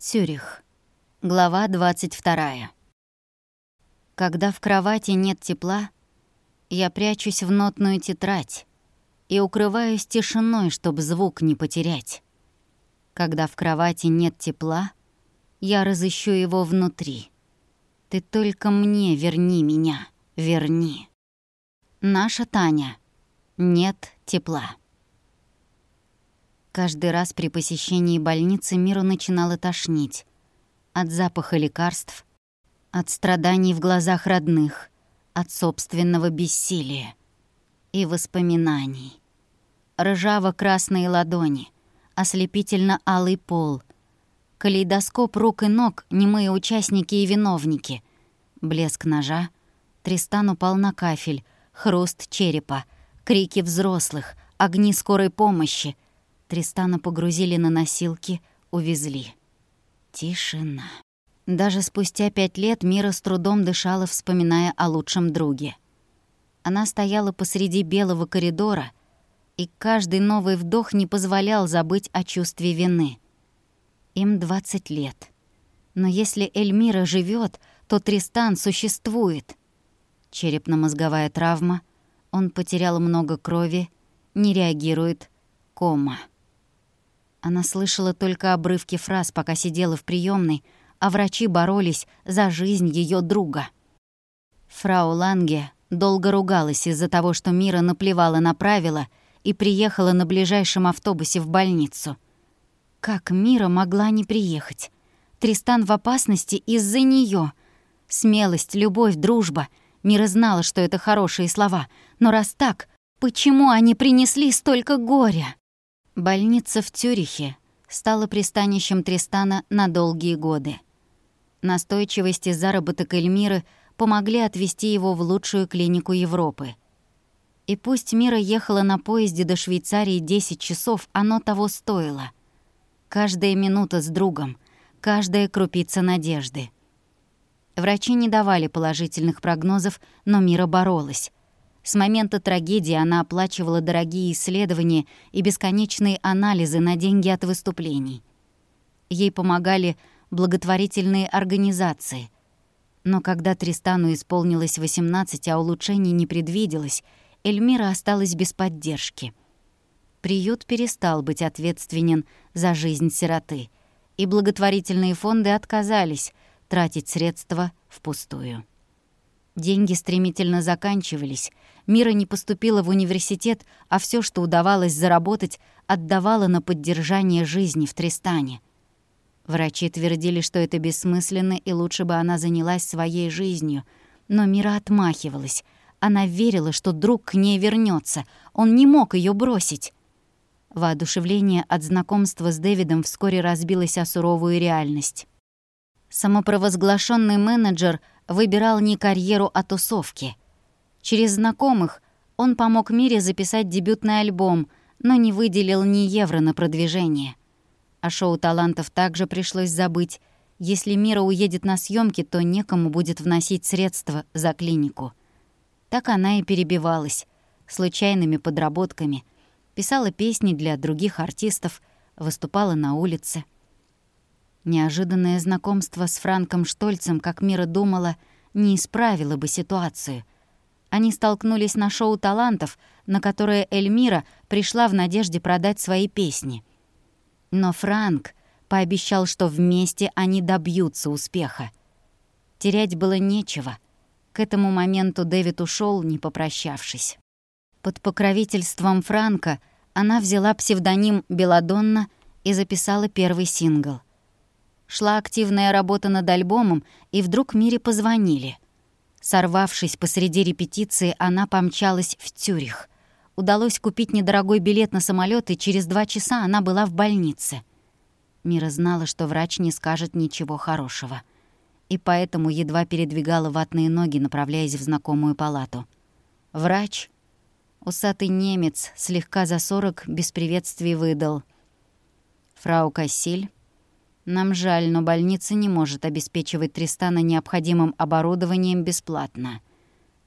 Цюрих. Глава 22. Когда в кровати нет тепла, я прячусь в нотную тетрадь и укрываюсь тишиной, чтобы звук не потерять. Когда в кровати нет тепла, я разыщу его внутри. Ты только мне верни меня, верни. Наша Таня. Нет тепла. Каждый раз при посещении больницы Миру начинало тошнить. От запаха лекарств, от страданий в глазах родных, от собственного бессилия и воспоминаний. Ржаво-красные ладони, ослепительно-алый пол, калейдоскоп рук и ног, немые участники и виновники, блеск ножа, Тристан упал на кафель, хруст черепа, крики взрослых, огни скорой помощи — Тристана погрузили на носилки, увезли. Тишина. Даже спустя пять лет Мира с трудом дышала, вспоминая о лучшем друге. Она стояла посреди белого коридора, и каждый новый вдох не позволял забыть о чувстве вины. Им 20 лет. Но если Эльмира живет, то Тристан существует. Черепно-мозговая травма, он потерял много крови, не реагирует, кома. Она слышала только обрывки фраз, пока сидела в приемной, а врачи боролись за жизнь ее друга. Фрау Ланге долго ругалась из-за того, что Мира наплевала на правила и приехала на ближайшем автобусе в больницу. Как Мира могла не приехать? Тристан в опасности из-за нее. Смелость, любовь, дружба. Мира знала, что это хорошие слова. Но раз так, почему они принесли столько горя? Больница в Цюрихе стала пристанищем Тристана на долгие годы. Настойчивость и заработок Эльмиры помогли отвезти его в лучшую клинику Европы. И пусть Мира ехала на поезде до Швейцарии 10 часов, оно того стоило. Каждая минута с другом, каждая крупица надежды. Врачи не давали положительных прогнозов, но Мира боролась. С момента трагедии она оплачивала дорогие исследования и бесконечные анализы на деньги от выступлений. Ей помогали благотворительные организации. Но когда Тристану исполнилось 18, а улучшений не предвиделось, Эльмира осталась без поддержки. Приют перестал быть ответственен за жизнь сироты, и благотворительные фонды отказались тратить средства впустую. Деньги стремительно заканчивались. Мира не поступила в университет, а все, что удавалось заработать, отдавала на поддержание жизни в Тристане. Врачи твердили, что это бессмысленно, и лучше бы она занялась своей жизнью. Но Мира отмахивалась. Она верила, что друг к ней вернется. Он не мог ее бросить. Воодушевление от знакомства с Дэвидом вскоре разбилось о суровую реальность. Самопровозглашенный менеджер — выбирал не карьеру, а тусовки. Через знакомых он помог Мире записать дебютный альбом, но не выделил ни евро на продвижение. А шоу талантов также пришлось забыть. Если Мира уедет на съемки, то некому будет вносить средства за клинику. Так она и перебивалась, случайными подработками, писала песни для других артистов, выступала на улице — Неожиданное знакомство с Франком Штольцем, как Мира думала, не исправило бы ситуацию. Они столкнулись на шоу талантов, на которое Эльмира пришла в надежде продать свои песни. Но Франк пообещал, что вместе они добьются успеха. Терять было нечего. К этому моменту Дэвид ушел, не попрощавшись. Под покровительством Франка она взяла псевдоним «Беладонна» и записала первый сингл. Шла активная работа над альбомом, и вдруг Мире позвонили. Сорвавшись посреди репетиции, она помчалась в Цюрих. Удалось купить недорогой билет на самолет, и через два часа она была в больнице. Мира знала, что врач не скажет ничего хорошего. И поэтому едва передвигала ватные ноги, направляясь в знакомую палату. Врач, усатый немец, слегка за сорок, без приветствий выдал. «Фрау Кассиль, нам жаль, но больница не может обеспечивать Тристана необходимым оборудованием бесплатно.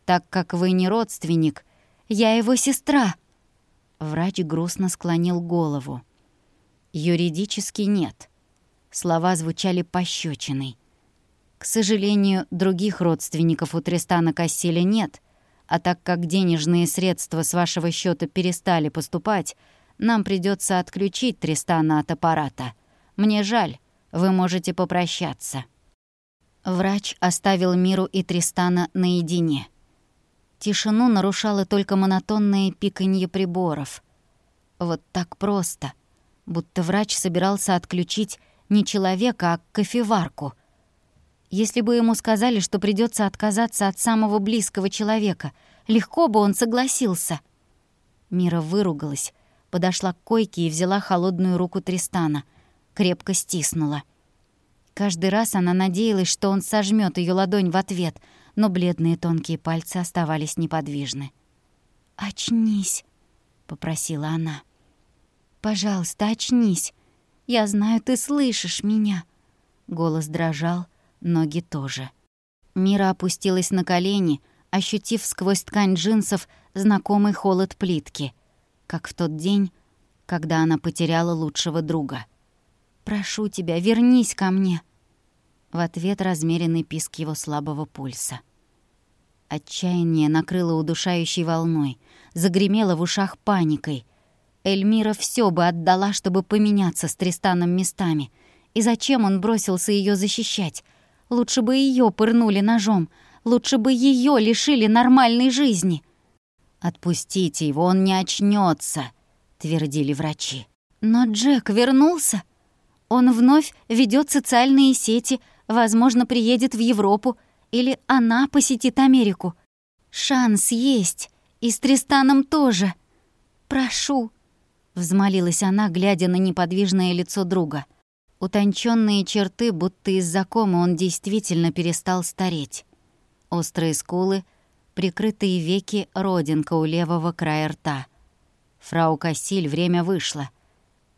Так как вы не родственник, я его сестра. Врач грустно склонил голову. Юридически нет. Слова звучали пощечиной. К сожалению, других родственников у Тристана Кассиля нет, а так как денежные средства с вашего счета перестали поступать, нам придется отключить Тристана от аппарата. Мне жаль, вы можете попрощаться». Врач оставил Миру и Тристана наедине. Тишину нарушало только монотонное пиканье приборов. Вот так просто, будто врач собирался отключить не человека, а кофеварку. Если бы ему сказали, что придется отказаться от самого близкого человека, легко бы он согласился. Мира выругалась, подошла к койке и взяла холодную руку Тристана, крепко стиснула. Каждый раз она надеялась, что он сожмет ее ладонь в ответ, но бледные тонкие пальцы оставались неподвижны. «Очнись», — попросила она. «Пожалуйста, очнись. Я знаю, ты слышишь меня». Голос дрожал, ноги тоже. Мира опустилась на колени, ощутив сквозь ткань джинсов знакомый холод плитки, как в тот день, когда она потеряла лучшего друга. «Прошу тебя, вернись ко мне!» В ответ размеренный писк его слабого пульса. Отчаяние накрыло удушающей волной, загремело в ушах паникой. Эльмира все бы отдала, чтобы поменяться с Тристаном местами. И зачем он бросился ее защищать? Лучше бы ее пырнули ножом, лучше бы ее лишили нормальной жизни. «Отпустите его, он не очнется, твердили врачи. Но Джек вернулся. Он вновь ведет социальные сети, возможно, приедет в Европу, или она посетит Америку. Шанс есть, и с Тристаном тоже. Прошу, взмолилась она, глядя на неподвижное лицо друга. Утонченные черты, будто из-за комы он действительно перестал стареть. Острые скулы, прикрытые веки, родинка у левого края рта. Фрау Кассиль, время вышло.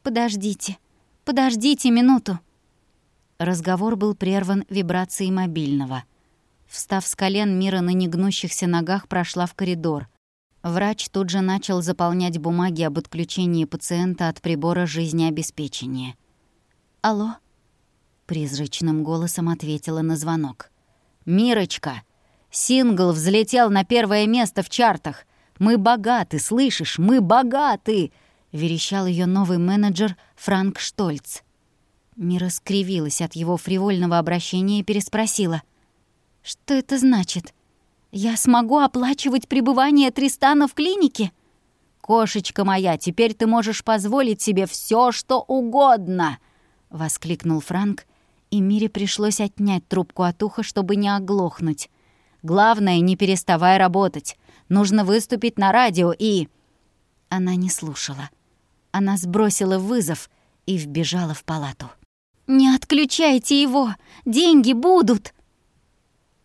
«Подождите», Подождите минуту!» Разговор был прерван вибрацией мобильного. Встав с колен, Мира на негнущихся ногах прошла в коридор. Врач тут же начал заполнять бумаги об отключении пациента от прибора жизнеобеспечения. «Алло?» — призрачным голосом ответила на звонок. «Мирочка, сингл взлетел на первое место в чартах. Мы богаты, слышишь? Мы богаты!» Верещал ее новый менеджер Франк Штольц. Мира скривилась от его фривольного обращения и переспросила. «Что это значит? Я смогу оплачивать пребывание Тристана в клинике?» «Кошечка моя, теперь ты можешь позволить себе все, что угодно!» — воскликнул Франк, и Мире пришлось отнять трубку от уха, чтобы не оглохнуть. «Главное, не переставай работать. Нужно выступить на радио и...» Она не слушала. Она сбросила вызов и вбежала в палату. «Не отключайте его! Деньги будут!»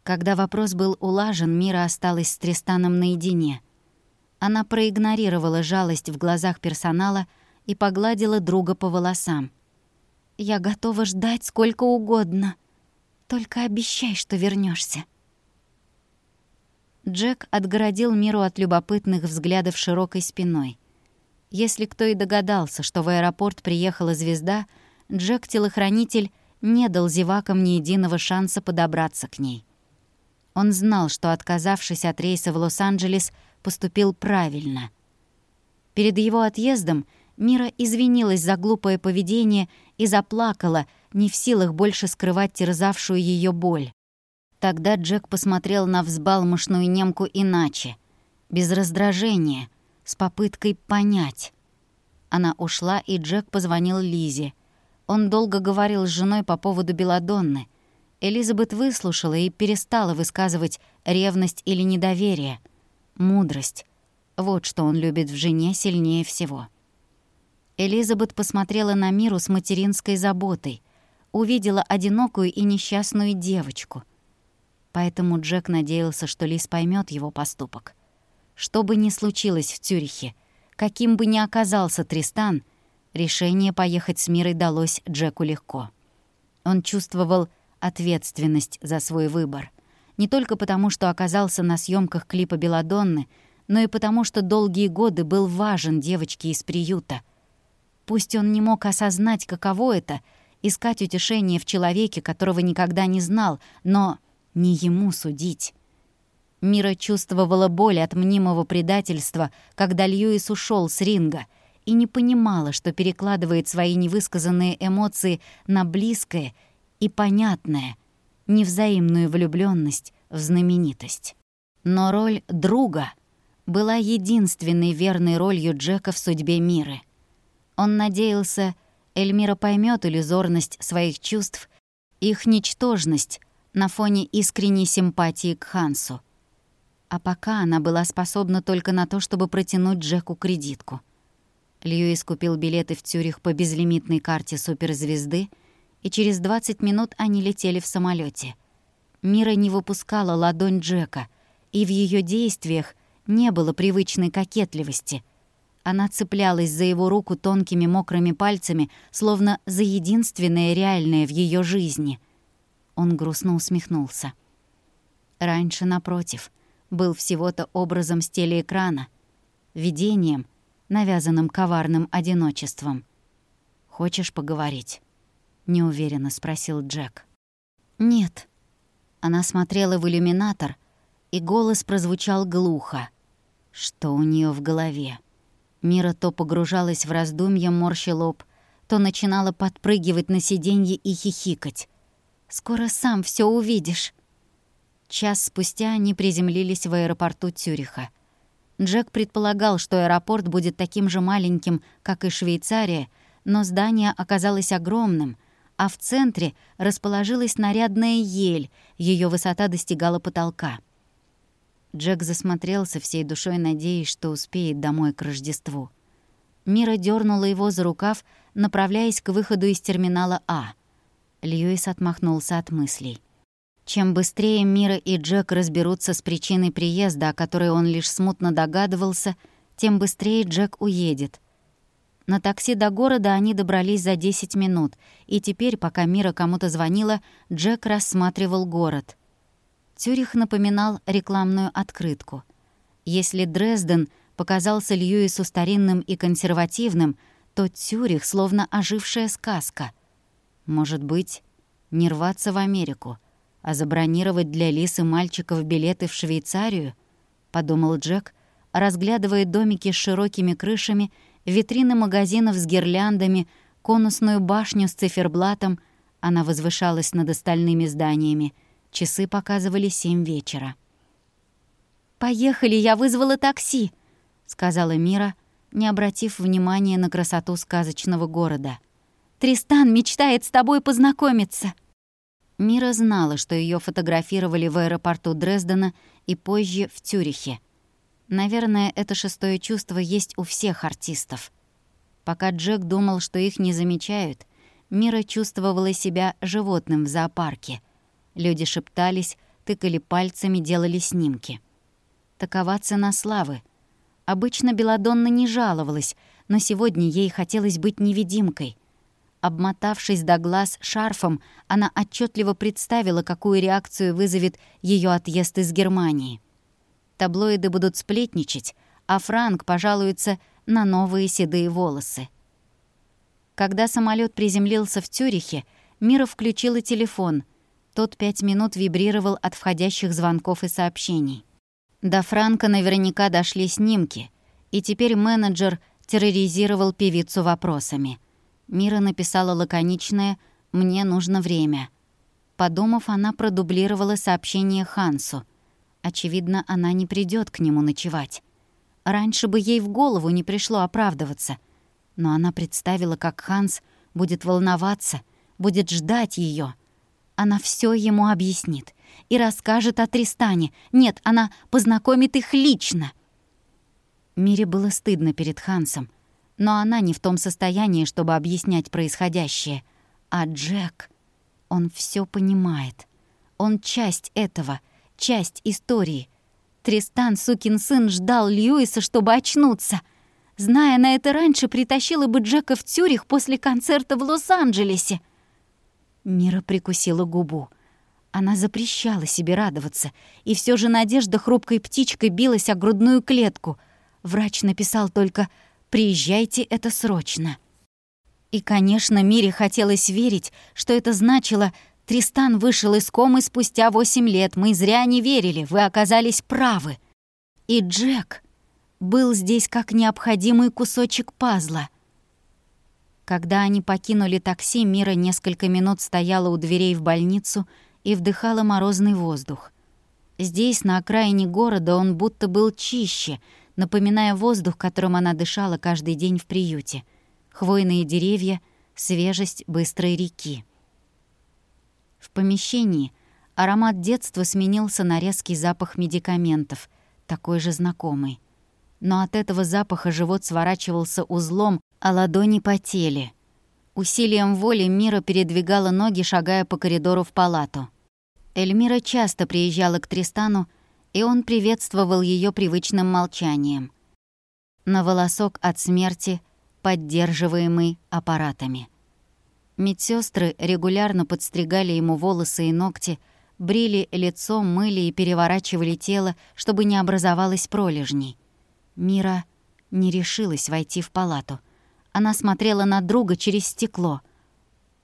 Когда вопрос был улажен, Мира осталась с Тристаном наедине. Она проигнорировала жалость в глазах персонала и погладила друга по волосам. «Я готова ждать сколько угодно. Только обещай, что вернешься. Джек отгородил Миру от любопытных взглядов широкой спиной. Если кто и догадался, что в аэропорт приехала звезда, Джек-телохранитель не дал зевакам ни единого шанса подобраться к ней. Он знал, что, отказавшись от рейса в Лос-Анджелес, поступил правильно. Перед его отъездом Мира извинилась за глупое поведение и заплакала, не в силах больше скрывать терзавшую ее боль. Тогда Джек посмотрел на взбалмошную немку иначе, без раздражения — с попыткой понять. Она ушла, и Джек позвонил Лизе. Он долго говорил с женой по поводу Беладонны. Элизабет выслушала и перестала высказывать ревность или недоверие. Мудрость. Вот что он любит в жене сильнее всего. Элизабет посмотрела на миру с материнской заботой, увидела одинокую и несчастную девочку. Поэтому Джек надеялся, что Лиз поймет его поступок. Что бы ни случилось в Цюрихе, каким бы ни оказался Тристан, решение поехать с Мирой далось Джеку легко. Он чувствовал ответственность за свой выбор. Не только потому, что оказался на съемках клипа «Беладонны», но и потому, что долгие годы был важен девочке из приюта. Пусть он не мог осознать, каково это, искать утешение в человеке, которого никогда не знал, но не ему судить. Мира чувствовала боль от мнимого предательства, когда Льюис ушел с ринга, и не понимала, что перекладывает свои невысказанные эмоции на близкое и понятное, невзаимную влюбленность в знаменитость. Но роль друга была единственной верной ролью Джека в судьбе Миры. Он надеялся, Эльмира поймет иллюзорность своих чувств, их ничтожность на фоне искренней симпатии к Хансу. А пока она была способна только на то, чтобы протянуть Джеку кредитку. Льюис купил билеты в Цюрих по безлимитной карте суперзвезды, и через 20 минут они летели в самолете. Мира не выпускала ладонь Джека, и в ее действиях не было привычной кокетливости. Она цеплялась за его руку тонкими мокрыми пальцами, словно за единственное реальное в ее жизни. Он грустно усмехнулся. Раньше, напротив, был всего-то образом с телеэкрана, видением, навязанным коварным одиночеством. «Хочешь поговорить?» — неуверенно спросил Джек. «Нет». Она смотрела в иллюминатор, и голос прозвучал глухо. Что у нее в голове? Мира то погружалась в раздумья, морща лоб, то начинала подпрыгивать на сиденье и хихикать. «Скоро сам все увидишь». Час спустя они приземлились в аэропорту Цюриха. Джек предполагал, что аэропорт будет таким же маленьким, как и Швейцария, но здание оказалось огромным, а в центре расположилась нарядная ель, ее высота достигала потолка. Джек засмотрелся всей душой, надеясь, что успеет домой к Рождеству. Мира дернула его за рукав, направляясь к выходу из терминала А. Льюис отмахнулся от мыслей. Чем быстрее Мира и Джек разберутся с причиной приезда, о которой он лишь смутно догадывался, тем быстрее Джек уедет. На такси до города они добрались за 10 минут, и теперь, пока Мира кому-то звонила, Джек рассматривал город. Цюрих напоминал рекламную открытку. Если Дрезден показался Льюису старинным и консервативным, то Цюрих словно ожившая сказка. Может быть, не рваться в Америку — а забронировать для Лисы мальчиков билеты в Швейцарию? Подумал Джек, разглядывая домики с широкими крышами, витрины магазинов с гирляндами, конусную башню с циферблатом. Она возвышалась над остальными зданиями. Часы показывали семь вечера. «Поехали, я вызвала такси», — сказала Мира, не обратив внимания на красоту сказочного города. «Тристан мечтает с тобой познакомиться». Мира знала, что ее фотографировали в аэропорту Дрездена и позже в Цюрихе. Наверное, это шестое чувство есть у всех артистов. Пока Джек думал, что их не замечают, Мира чувствовала себя животным в зоопарке. Люди шептались, тыкали пальцами, делали снимки. Такова цена славы. Обычно Беладонна не жаловалась, но сегодня ей хотелось быть невидимкой — Обмотавшись до глаз шарфом, она отчетливо представила, какую реакцию вызовет ее отъезд из Германии. Таблоиды будут сплетничать, а Франк пожалуется на новые седые волосы. Когда самолет приземлился в Цюрихе, Мира включила телефон. Тот пять минут вибрировал от входящих звонков и сообщений. До Франка наверняка дошли снимки, и теперь менеджер терроризировал певицу вопросами — Мира написала лаконичное «Мне нужно время». Подумав, она продублировала сообщение Хансу. Очевидно, она не придет к нему ночевать. Раньше бы ей в голову не пришло оправдываться. Но она представила, как Ханс будет волноваться, будет ждать ее. Она все ему объяснит и расскажет о Тристане. Нет, она познакомит их лично. Мире было стыдно перед Хансом — но она не в том состоянии, чтобы объяснять происходящее. А Джек, он все понимает. Он часть этого, часть истории. Тристан, сукин сын, ждал Льюиса, чтобы очнуться. Зная на это раньше, притащила бы Джека в Цюрих после концерта в Лос-Анджелесе. Мира прикусила губу. Она запрещала себе радоваться, и все же надежда хрупкой птичкой билась о грудную клетку. Врач написал только Приезжайте, это срочно». И, конечно, Мире хотелось верить, что это значило «Тристан вышел из комы спустя восемь лет, мы зря не верили, вы оказались правы». И Джек был здесь как необходимый кусочек пазла. Когда они покинули такси, Мира несколько минут стояла у дверей в больницу и вдыхала морозный воздух. Здесь, на окраине города, он будто был чище, напоминая воздух, которым она дышала каждый день в приюте. Хвойные деревья, свежесть быстрой реки. В помещении аромат детства сменился на резкий запах медикаментов, такой же знакомый но от этого запаха живот сворачивался узлом, а ладони потели. Усилием воли Мира передвигала ноги, шагая по коридору в палату. Эльмира часто приезжала к Тристану, и он приветствовал ее привычным молчанием. На волосок от смерти, поддерживаемый аппаратами. Медсестры регулярно подстригали ему волосы и ногти, брили лицо, мыли и переворачивали тело, чтобы не образовалось пролежней. Мира не решилась войти в палату. Она смотрела на друга через стекло.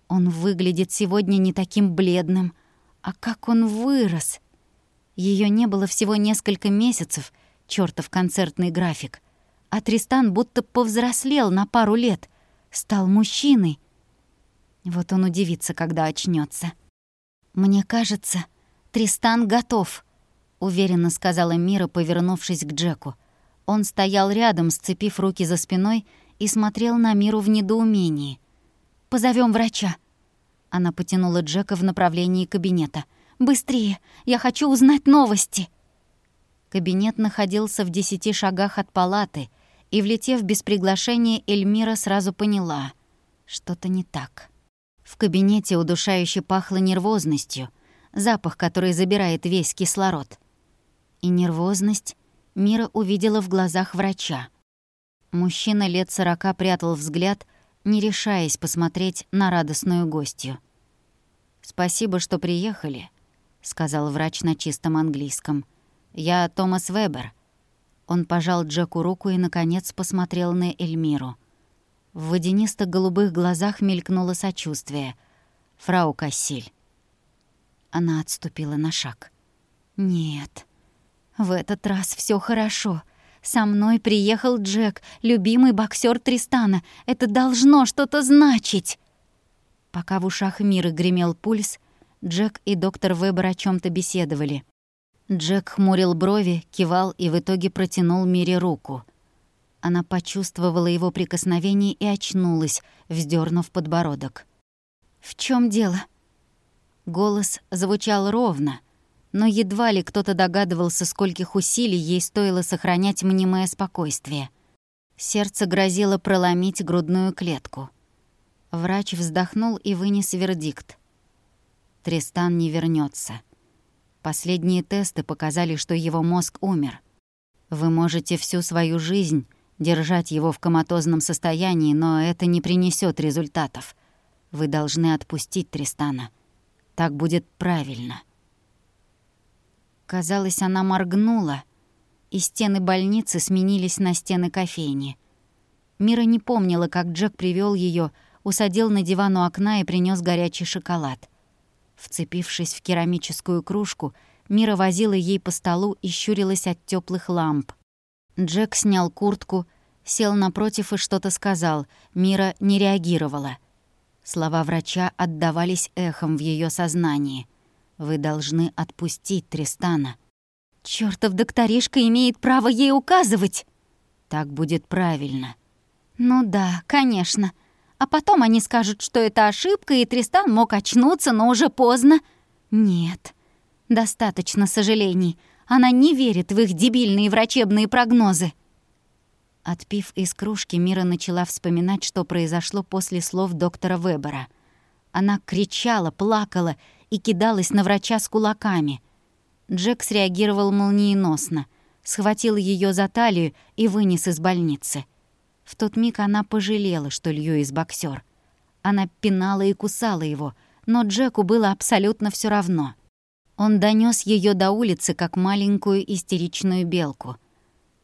Он выглядит сегодня не таким бледным. А как он вырос! Ее не было всего несколько месяцев, чертов концертный график. А Тристан будто повзрослел на пару лет, стал мужчиной. Вот он удивится, когда очнется. «Мне кажется, Тристан готов», — уверенно сказала Мира, повернувшись к Джеку. Он стоял рядом, сцепив руки за спиной, и смотрел на миру в недоумении. Позовем врача». Она потянула Джека в направлении кабинета. «Быстрее! Я хочу узнать новости!» Кабинет находился в десяти шагах от палаты, и, влетев без приглашения, Эльмира сразу поняла — что-то не так. В кабинете удушающе пахло нервозностью, запах, который забирает весь кислород. И нервозность Мира увидела в глазах врача. Мужчина лет сорока прятал взгляд, не решаясь посмотреть на радостную гостью. «Спасибо, что приехали», — сказал врач на чистом английском. «Я Томас Вебер». Он пожал Джеку руку и, наконец, посмотрел на Эльмиру. В водянисто-голубых глазах мелькнуло сочувствие. «Фрау Кассиль». Она отступила на шаг. «Нет». В этот раз все хорошо. Со мной приехал Джек, любимый боксер Тристана. Это должно что-то значить. Пока в ушах Миры гремел пульс, Джек и доктор Вебер о чем то беседовали. Джек хмурил брови, кивал и в итоге протянул Мире руку. Она почувствовала его прикосновение и очнулась, вздернув подбородок. «В чем дело?» Голос звучал ровно, но едва ли кто-то догадывался, скольких усилий ей стоило сохранять мнимое спокойствие. Сердце грозило проломить грудную клетку. Врач вздохнул и вынес вердикт. Тристан не вернется. Последние тесты показали, что его мозг умер. Вы можете всю свою жизнь держать его в коматозном состоянии, но это не принесет результатов. Вы должны отпустить Тристана. Так будет правильно. Казалось, она моргнула, и стены больницы сменились на стены кофейни. Мира не помнила, как Джек привел ее, усадил на диван у окна и принес горячий шоколад. Вцепившись в керамическую кружку, Мира возила ей по столу и щурилась от теплых ламп. Джек снял куртку, сел напротив и что-то сказал. Мира не реагировала. Слова врача отдавались эхом в ее сознании — вы должны отпустить Тристана. Чёртов докторишка имеет право ей указывать. Так будет правильно. Ну да, конечно. А потом они скажут, что это ошибка, и Тристан мог очнуться, но уже поздно. Нет. Достаточно сожалений. Она не верит в их дебильные врачебные прогнозы. Отпив из кружки, Мира начала вспоминать, что произошло после слов доктора Вебера. Она кричала, плакала и кидалась на врача с кулаками. Джек среагировал молниеносно, схватил ее за талию и вынес из больницы. В тот миг она пожалела, что Льюис боксер. Она пинала и кусала его, но Джеку было абсолютно все равно. Он донес ее до улицы, как маленькую истеричную белку.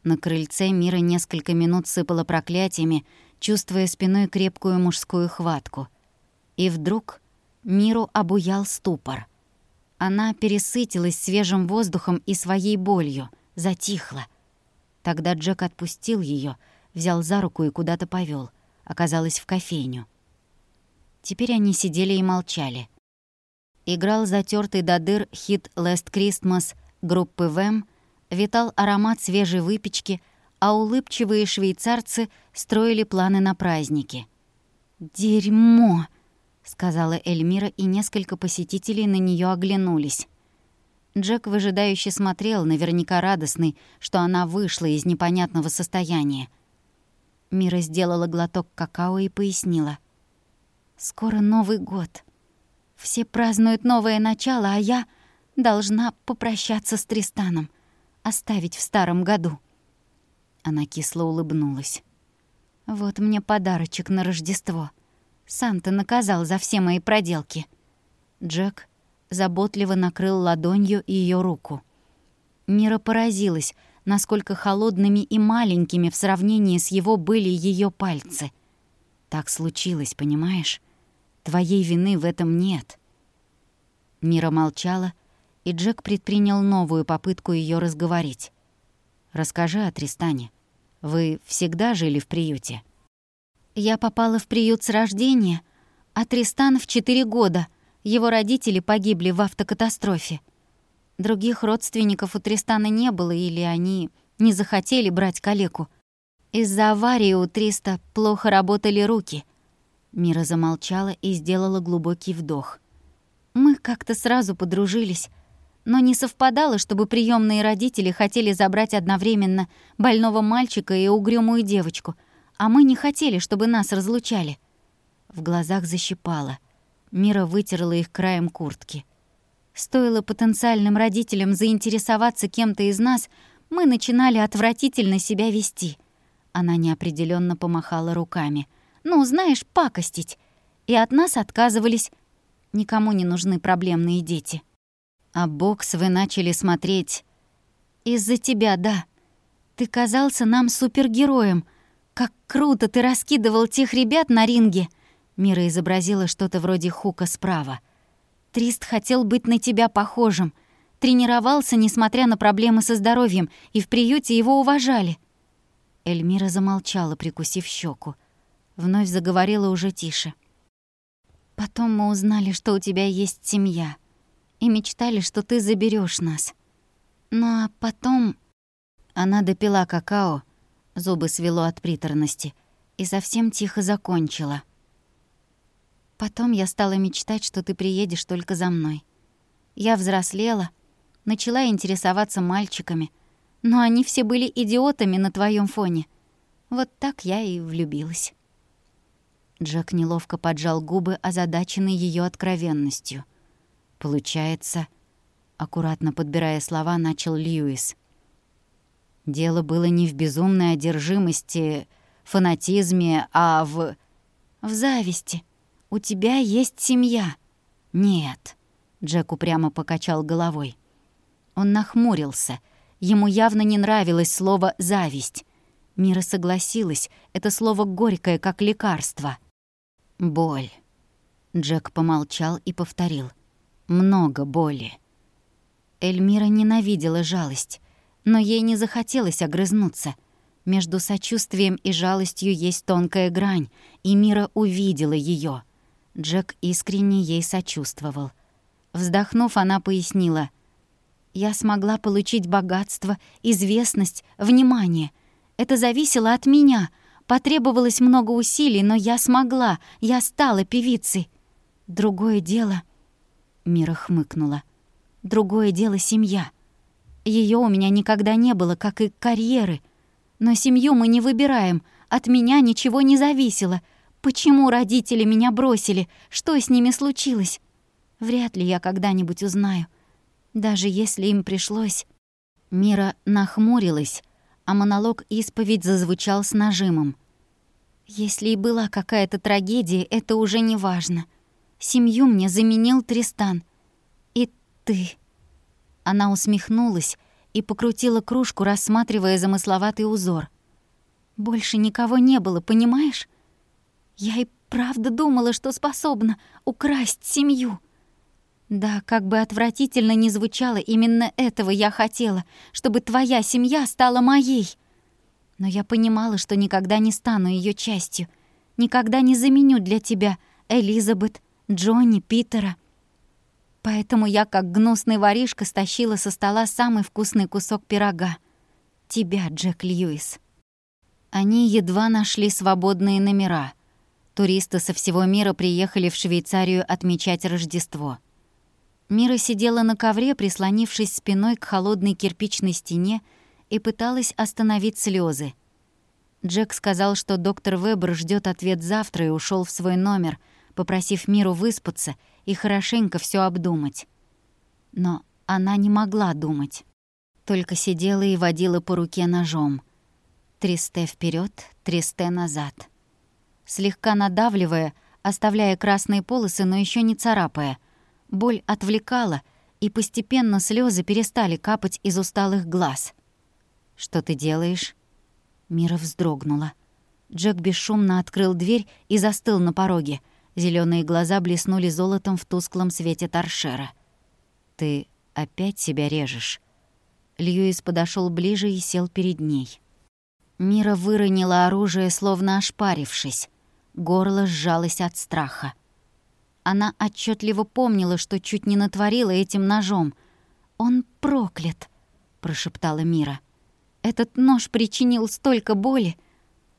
На крыльце Мира несколько минут сыпала проклятиями, чувствуя спиной крепкую мужскую хватку. И вдруг миру обуял ступор. Она пересытилась свежим воздухом и своей болью, затихла. Тогда Джек отпустил ее, взял за руку и куда-то повел, оказалась в кофейню. Теперь они сидели и молчали. Играл затертый до дыр хит «Last Christmas» группы «Вэм», витал аромат свежей выпечки, а улыбчивые швейцарцы строили планы на праздники. «Дерьмо!» — сказала Эльмира, и несколько посетителей на нее оглянулись. Джек выжидающе смотрел, наверняка радостный, что она вышла из непонятного состояния. Мира сделала глоток какао и пояснила. «Скоро Новый год. Все празднуют новое начало, а я должна попрощаться с Тристаном, оставить в старом году». Она кисло улыбнулась. «Вот мне подарочек на Рождество. Санта наказал за все мои проделки». Джек заботливо накрыл ладонью ее руку. Мира поразилась, насколько холодными и маленькими в сравнении с его были ее пальцы. Так случилось, понимаешь? Твоей вины в этом нет. Мира молчала, и Джек предпринял новую попытку ее разговорить. «Расскажи о Тристане. Вы всегда жили в приюте?» «Я попала в приют с рождения, а Тристан в четыре года. Его родители погибли в автокатастрофе. Других родственников у Тристана не было, или они не захотели брать калеку. Из-за аварии у Триста плохо работали руки». Мира замолчала и сделала глубокий вдох. Мы как-то сразу подружились, но не совпадало, чтобы приемные родители хотели забрать одновременно больного мальчика и угрюмую девочку, а мы не хотели, чтобы нас разлучали. В глазах защипало. Мира вытерла их краем куртки. Стоило потенциальным родителям заинтересоваться кем-то из нас, мы начинали отвратительно себя вести. Она неопределенно помахала руками. «Ну, знаешь, пакостить». И от нас отказывались, Никому не нужны проблемные дети. А бокс вы начали смотреть... Из-за тебя, да. Ты казался нам супергероем. Как круто ты раскидывал тех ребят на ринге. Мира изобразила что-то вроде хука справа. Трист хотел быть на тебя похожим. Тренировался, несмотря на проблемы со здоровьем, и в приюте его уважали. Эльмира замолчала, прикусив щеку. Вновь заговорила уже тише. Потом мы узнали, что у тебя есть семья, и мечтали, что ты заберешь нас. Ну а потом... Она допила какао, зубы свело от приторности, и совсем тихо закончила. Потом я стала мечтать, что ты приедешь только за мной. Я взрослела, начала интересоваться мальчиками, но они все были идиотами на твоем фоне. Вот так я и влюбилась. Джек неловко поджал губы, озадаченный ее откровенностью. «Получается...» Аккуратно подбирая слова, начал Льюис. «Дело было не в безумной одержимости, фанатизме, а в...» «В зависти. У тебя есть семья». «Нет», — Джек упрямо покачал головой. Он нахмурился. Ему явно не нравилось слово «зависть». Мира согласилась, это слово горькое, как лекарство — Боль. Джек помолчал и повторил. Много боли. Эльмира ненавидела жалость, но ей не захотелось огрызнуться. Между сочувствием и жалостью есть тонкая грань, и Мира увидела ее. Джек искренне ей сочувствовал. Вздохнув, она пояснила. «Я смогла получить богатство, известность, внимание. Это зависело от меня, Потребовалось много усилий, но я смогла, я стала певицей. Другое дело... Мира хмыкнула. Другое дело семья. Ее у меня никогда не было, как и карьеры. Но семью мы не выбираем, от меня ничего не зависело. Почему родители меня бросили? Что с ними случилось? Вряд ли я когда-нибудь узнаю. Даже если им пришлось... Мира нахмурилась, а монолог исповедь зазвучал с нажимом. Если и была какая-то трагедия, это уже не важно. Семью мне заменил Тристан. И ты. Она усмехнулась и покрутила кружку, рассматривая замысловатый узор. Больше никого не было, понимаешь? Я и правда думала, что способна украсть семью. Да, как бы отвратительно ни звучало, именно этого я хотела, чтобы твоя семья стала моей. Но я понимала, что никогда не стану ее частью, никогда не заменю для тебя Элизабет, Джонни, Питера. Поэтому я, как гнусный воришка, стащила со стола самый вкусный кусок пирога. Тебя, Джек Льюис. Они едва нашли свободные номера. Туристы со всего мира приехали в Швейцарию отмечать Рождество — Мира сидела на ковре, прислонившись спиной к холодной кирпичной стене, и пыталась остановить слезы. Джек сказал, что доктор Вебер ждет ответ завтра и ушел в свой номер, попросив Миру выспаться и хорошенько все обдумать. Но она не могла думать. Только сидела и водила по руке ножом. Тристе вперед, тристе назад. Слегка надавливая, оставляя красные полосы, но еще не царапая — Боль отвлекала, и постепенно слезы перестали капать из усталых глаз. «Что ты делаешь?» Мира вздрогнула. Джек бесшумно открыл дверь и застыл на пороге. Зеленые глаза блеснули золотом в тусклом свете торшера. «Ты опять себя режешь?» Льюис подошел ближе и сел перед ней. Мира выронила оружие, словно ошпарившись. Горло сжалось от страха. Она отчетливо помнила, что чуть не натворила этим ножом. «Он проклят», — прошептала Мира. «Этот нож причинил столько боли».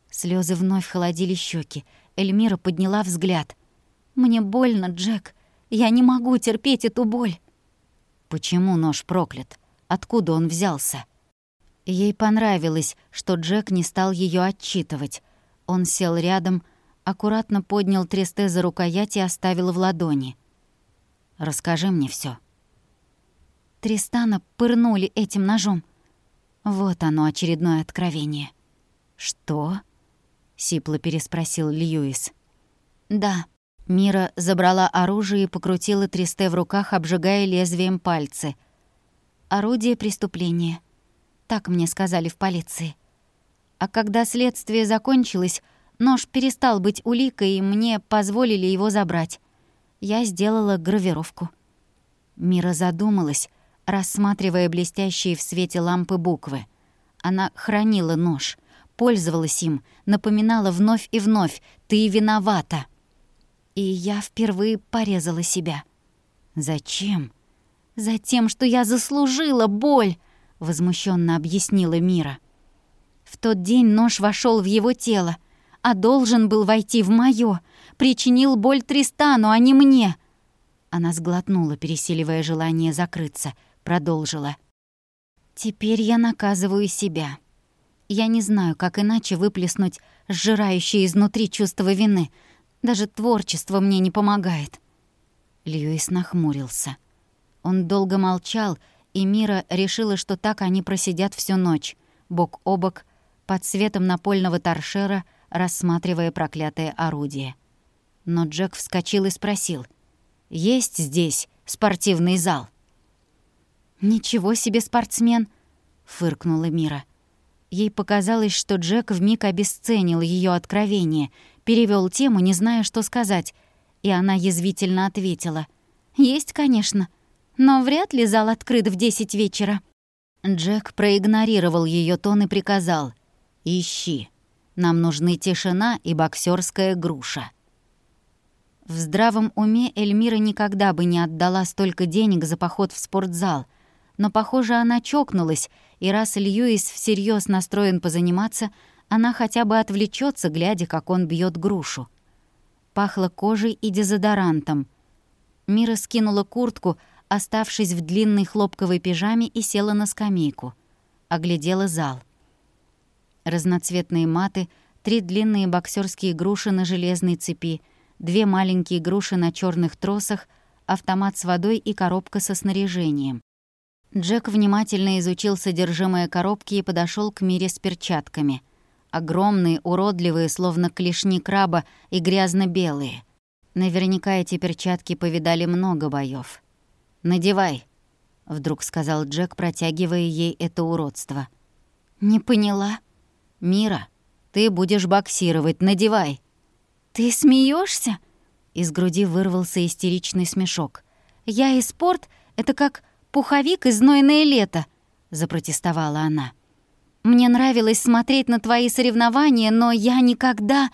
Слезы вновь холодили щеки. Эльмира подняла взгляд. «Мне больно, Джек. Я не могу терпеть эту боль». «Почему нож проклят? Откуда он взялся?» Ей понравилось, что Джек не стал ее отчитывать. Он сел рядом, аккуратно поднял тресте за рукоять и оставил в ладони. «Расскажи мне все. Тристана пырнули этим ножом. Вот оно, очередное откровение. «Что?» — сипло переспросил Льюис. «Да». Мира забрала оружие и покрутила Тристе в руках, обжигая лезвием пальцы. «Орудие преступления». Так мне сказали в полиции. А когда следствие закончилось, Нож перестал быть уликой, и мне позволили его забрать. Я сделала гравировку. Мира задумалась, рассматривая блестящие в свете лампы буквы. Она хранила нож, пользовалась им, напоминала вновь и вновь «ты виновата». И я впервые порезала себя. «Зачем?» «Затем, что я заслужила боль», — возмущенно объяснила Мира. В тот день нож вошел в его тело — а должен был войти в моё. Причинил боль Тристану, а не мне. Она сглотнула, пересиливая желание закрыться, продолжила. «Теперь я наказываю себя. Я не знаю, как иначе выплеснуть сжирающее изнутри чувство вины. Даже творчество мне не помогает». Льюис нахмурился. Он долго молчал, и Мира решила, что так они просидят всю ночь, бок о бок, под светом напольного торшера — рассматривая проклятое орудие. Но Джек вскочил и спросил, «Есть здесь спортивный зал?» «Ничего себе спортсмен!» — фыркнула Мира. Ей показалось, что Джек вмиг обесценил ее откровение, перевел тему, не зная, что сказать, и она язвительно ответила. «Есть, конечно, но вряд ли зал открыт в десять вечера». Джек проигнорировал ее тон и приказал «Ищи». Нам нужны тишина и боксерская груша». В здравом уме Эльмира никогда бы не отдала столько денег за поход в спортзал, но, похоже, она чокнулась, и раз Льюис всерьез настроен позаниматься, она хотя бы отвлечется, глядя, как он бьет грушу. Пахло кожей и дезодорантом. Мира скинула куртку, оставшись в длинной хлопковой пижаме, и села на скамейку. Оглядела зал — разноцветные маты, три длинные боксерские груши на железной цепи, две маленькие груши на черных тросах, автомат с водой и коробка со снаряжением. Джек внимательно изучил содержимое коробки и подошел к Мире с перчатками. Огромные, уродливые, словно клешни краба, и грязно-белые. Наверняка эти перчатки повидали много боев. «Надевай», — вдруг сказал Джек, протягивая ей это уродство. «Не поняла», «Мира, Ты будешь боксировать, надевай». «Ты смеешься? Из груди вырвался истеричный смешок. «Я и спорт — это как пуховик и знойное лето», — запротестовала она. «Мне нравилось смотреть на твои соревнования, но я никогда...»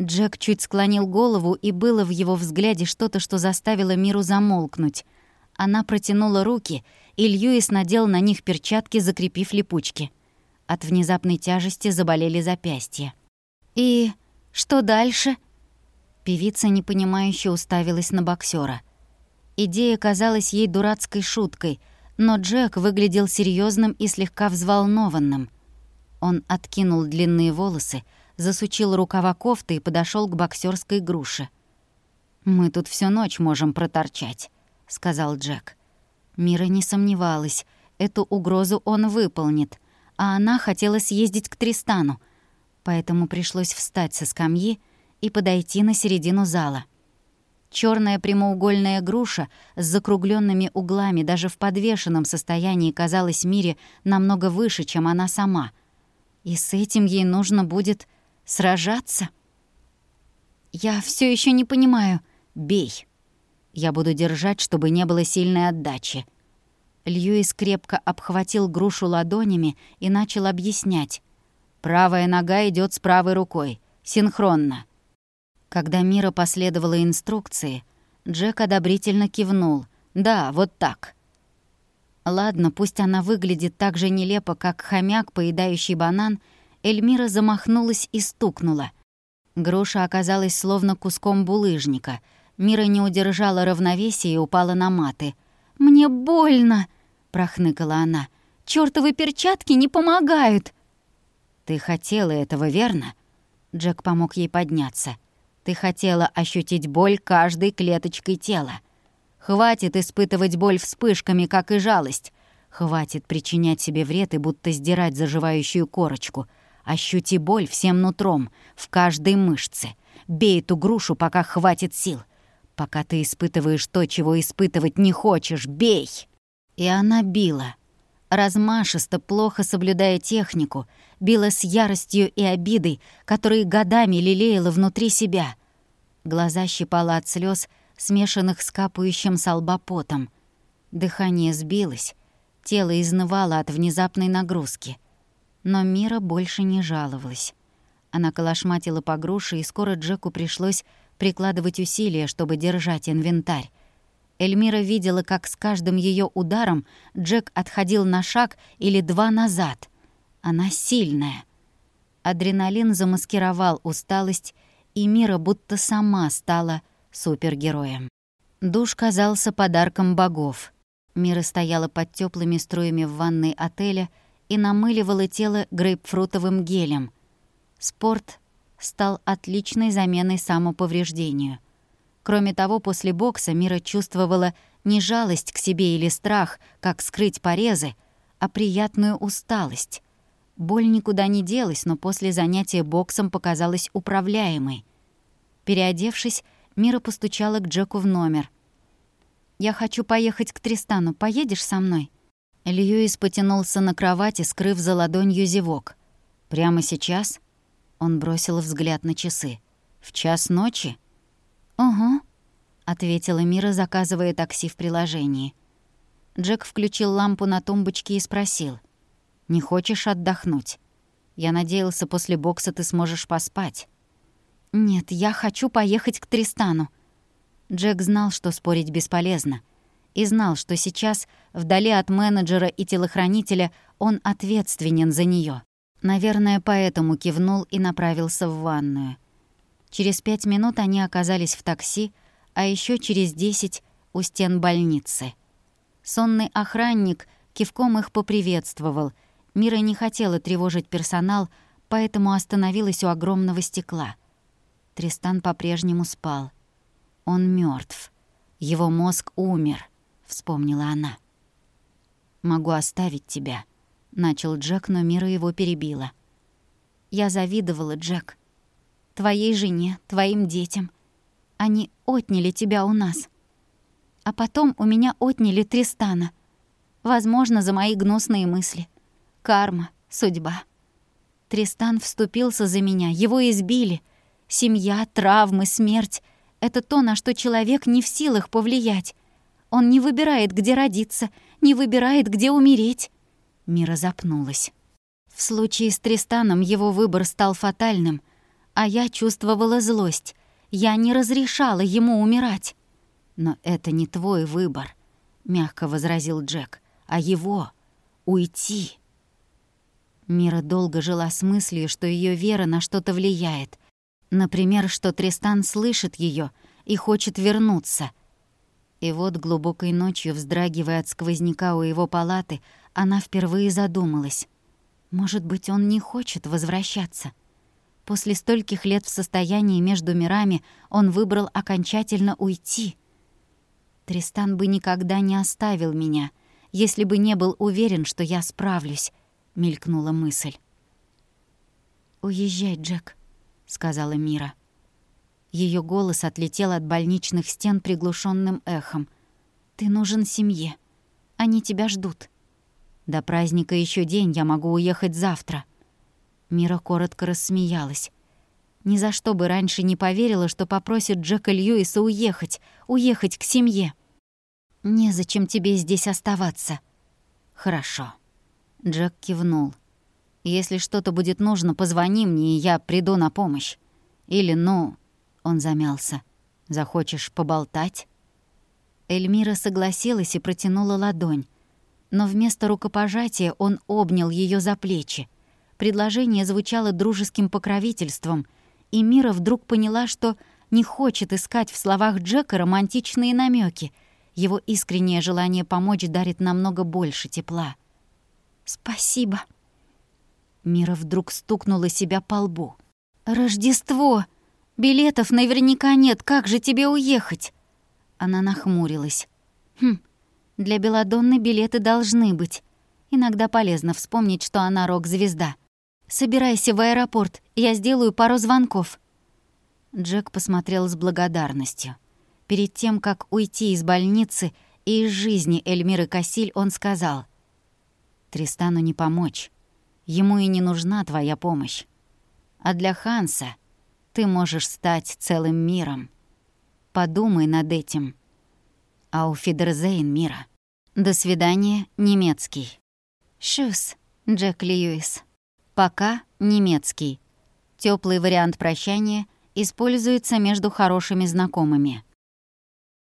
Джек чуть склонил голову, и было в его взгляде что-то, что заставило Миру замолкнуть. Она протянула руки, и Льюис надел на них перчатки, закрепив липучки. От внезапной тяжести заболели запястья. «И что дальше?» Певица непонимающе уставилась на боксера. Идея казалась ей дурацкой шуткой, но Джек выглядел серьезным и слегка взволнованным. Он откинул длинные волосы, засучил рукава кофты и подошел к боксерской груше. «Мы тут всю ночь можем проторчать», — сказал Джек. Мира не сомневалась, эту угрозу он выполнит, а она хотела съездить к Тристану, поэтому пришлось встать со скамьи и подойти на середину зала. Черная прямоугольная груша с закругленными углами даже в подвешенном состоянии казалась Мире намного выше, чем она сама. И с этим ей нужно будет сражаться. «Я все еще не понимаю. Бей!» Я буду держать, чтобы не было сильной отдачи». Льюис крепко обхватил грушу ладонями и начал объяснять. «Правая нога идет с правой рукой. Синхронно». Когда Мира последовала инструкции, Джек одобрительно кивнул. «Да, вот так». Ладно, пусть она выглядит так же нелепо, как хомяк, поедающий банан, Эльмира замахнулась и стукнула. Груша оказалась словно куском булыжника — Мира не удержала равновесия и упала на маты. «Мне больно!» — прохныкала она. «Чёртовы перчатки не помогают!» «Ты хотела этого, верно?» Джек помог ей подняться. «Ты хотела ощутить боль каждой клеточкой тела. Хватит испытывать боль вспышками, как и жалость. Хватит причинять себе вред и будто сдирать заживающую корочку. Ощути боль всем нутром, в каждой мышце. Бей эту грушу, пока хватит сил. Пока ты испытываешь то, чего испытывать не хочешь, бей!» И она била. Размашисто, плохо соблюдая технику, била с яростью и обидой, которые годами лелеяла внутри себя. Глаза щипала от слез, смешанных с капающим со лба потом. Дыхание сбилось, тело изнывало от внезапной нагрузки. Но Мира больше не жаловалась. Она колошматила по груше, и скоро Джеку пришлось прикладывать усилия, чтобы держать инвентарь. Эльмира видела, как с каждым ее ударом Джек отходил на шаг или два назад. Она сильная. Адреналин замаскировал усталость, и Мира будто сама стала супергероем. Душ казался подарком богов. Мира стояла под теплыми струями в ванной отеля и намыливала тело грейпфрутовым гелем. Спорт стал отличной заменой самоповреждению. Кроме того, после бокса Мира чувствовала не жалость к себе или страх, как скрыть порезы, а приятную усталость. Боль никуда не делась, но после занятия боксом показалась управляемой. Переодевшись, Мира постучала к Джеку в номер. «Я хочу поехать к Тристану. Поедешь со мной?» Льюис потянулся на кровати, скрыв за ладонью зевок. «Прямо сейчас?» Он бросил взгляд на часы. «В час ночи?» «Угу», — ответила Мира, заказывая такси в приложении. Джек включил лампу на тумбочке и спросил. «Не хочешь отдохнуть? Я надеялся, после бокса ты сможешь поспать». «Нет, я хочу поехать к Тристану». Джек знал, что спорить бесполезно. И знал, что сейчас, вдали от менеджера и телохранителя, он ответственен за нее. Наверное, поэтому кивнул и направился в ванную. Через пять минут они оказались в такси, а еще через десять — у стен больницы. Сонный охранник кивком их поприветствовал. Мира не хотела тревожить персонал, поэтому остановилась у огромного стекла. Тристан по-прежнему спал. Он мертв. Его мозг умер, вспомнила она. «Могу оставить тебя», Начал Джек, но Мира его перебила. «Я завидовала, Джек. Твоей жене, твоим детям. Они отняли тебя у нас. А потом у меня отняли Тристана. Возможно, за мои гнусные мысли. Карма, судьба. Тристан вступился за меня, его избили. Семья, травмы, смерть — это то, на что человек не в силах повлиять. Он не выбирает, где родиться, не выбирает, где умереть. Мира запнулась. В случае с Тристаном его выбор стал фатальным, а я чувствовала злость. Я не разрешала ему умирать. «Но это не твой выбор», — мягко возразил Джек, — «а его — уйти». Мира долго жила с мыслью, что ее вера на что-то влияет. Например, что Тристан слышит ее и хочет вернуться. И вот глубокой ночью, вздрагивая от сквозняка у его палаты, она впервые задумалась. Может быть, он не хочет возвращаться? После стольких лет в состоянии между мирами он выбрал окончательно уйти. Тристан бы никогда не оставил меня, если бы не был уверен, что я справлюсь, мелькнула мысль. «Уезжай, Джек», — сказала Мира. Ее голос отлетел от больничных стен приглушенным эхом. «Ты нужен семье. Они тебя ждут». «До праздника еще день, я могу уехать завтра». Мира коротко рассмеялась. Ни за что бы раньше не поверила, что попросит Джека Льюиса уехать, уехать к семье. «Незачем тебе здесь оставаться». «Хорошо». Джек кивнул. «Если что-то будет нужно, позвони мне, и я приду на помощь. Или, ну...» Он замялся. «Захочешь поболтать?» Эльмира согласилась и протянула ладонь. Но вместо рукопожатия он обнял ее за плечи. Предложение звучало дружеским покровительством, и Мира вдруг поняла, что не хочет искать в словах Джека романтичные намеки. Его искреннее желание помочь дарит намного больше тепла. «Спасибо». Мира вдруг стукнула себя по лбу. «Рождество! Билетов наверняка нет, как же тебе уехать?» Она нахмурилась. «Хм, для Беладонны билеты должны быть. Иногда полезно вспомнить, что она рок-звезда. Собирайся в аэропорт, я сделаю пару звонков». Джек посмотрел с благодарностью. Перед тем, как уйти из больницы и из жизни Эльмиры Кассиль, он сказал — Тристану не помочь. Ему и не нужна твоя помощь. А для Ханса ты можешь стать целым миром. Подумай над этим. А у Фидерзейн мира. До свидания, немецкий. Шус, Джек Льюис. Пока немецкий. Теплый вариант прощания используется между хорошими знакомыми.